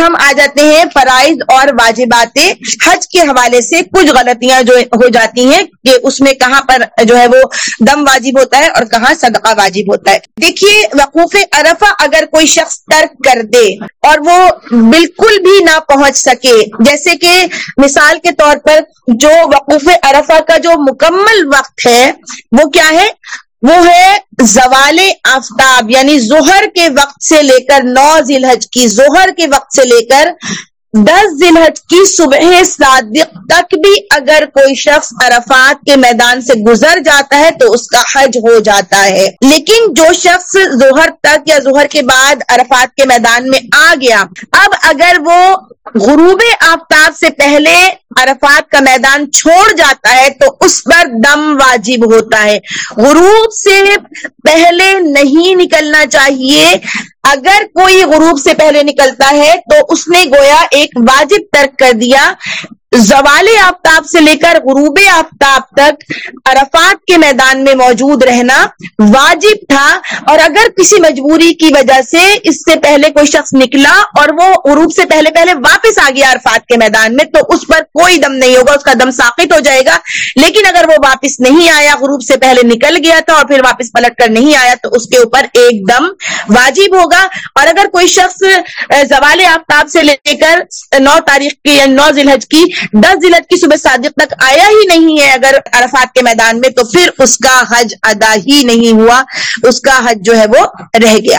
ہم آ جاتے ہیں فرائض اور واجبات حج کے حوالے سے کچھ غلطیاں جو ہو جاتی ہیں کہ اس میں کہاں پر جو ہے وہ دم واجب ہوتا ہے اور کہاں صدقہ واجب ہوتا ہے۔ دیکھیے، وقوف عرفہ اگر کوئی شخص ترک کر دے اور وہ بالکل بھی نہ پہنچ سکے، جیسے کہ مثال کے طور پر جو وقوف عرفہ کا جو مکمل وقت ہے، وہ کیا ہے؟ وہ ہے زوال آفتاب یعنی ظہر کے وقت سے لے کر نو ذی الحج کی ظہر کے وقت سے لے کر دس ذی الحج کی صبح صادق تک بھی اگر کوئی شخص عرفات کے میدان سے گزر جاتا ہے تو اس کا حج ہو جاتا ہے۔ لیکن جو شخص ظہر تک یا ظہر کے بعد عرفات کے میدان میں آ گیا، اب اگر وہ غروب آفتاب سے پہلے عرفات کا میدان چھوڑ جاتا ہے تو اس پر دم واجب ہوتا ہے۔ غروب سے پہلے نہیں نکلنا چاہیے۔ اگر کوئی غروب سے پہلے نکلتا ہے تو اس نے گویا ایک واجب ترک کر دیا۔ زوال آفتاب سے لے کر غروب آفتاب تک عرفات کے میدان میں موجود رہنا واجب تھا اور اگر کسی مجبوری کی وجہ سے اس سے پہلے کوئی شخص نکلا اور وہ غروب سے پہلے پہلے واپس آ گیا عرفات کے میدان میں تو اس پر کوئی دم نہیں ہوگا، اس کا دم ساقط ہو جائے گا۔ لیکن اگر وہ واپس نہیں آیا، غروب سے پہلے نکل گیا تھا اور پھر واپس پلٹ کر نہیں آیا تو اس کے اوپر ایک دم واجب ہوگا۔ اور اگر کوئی شخص زوال آفتاب سے لے کر نو تاریخ کی یا نو ذی کی دس ضلع کی صبح صادق تک آیا ہی نہیں ہے۔ اگر عرفات کے میدان میں تو پھر اس کا حج ادا ہی نہیں ہوا۔ اس کا حج جو ہے وہ رہ گیا۔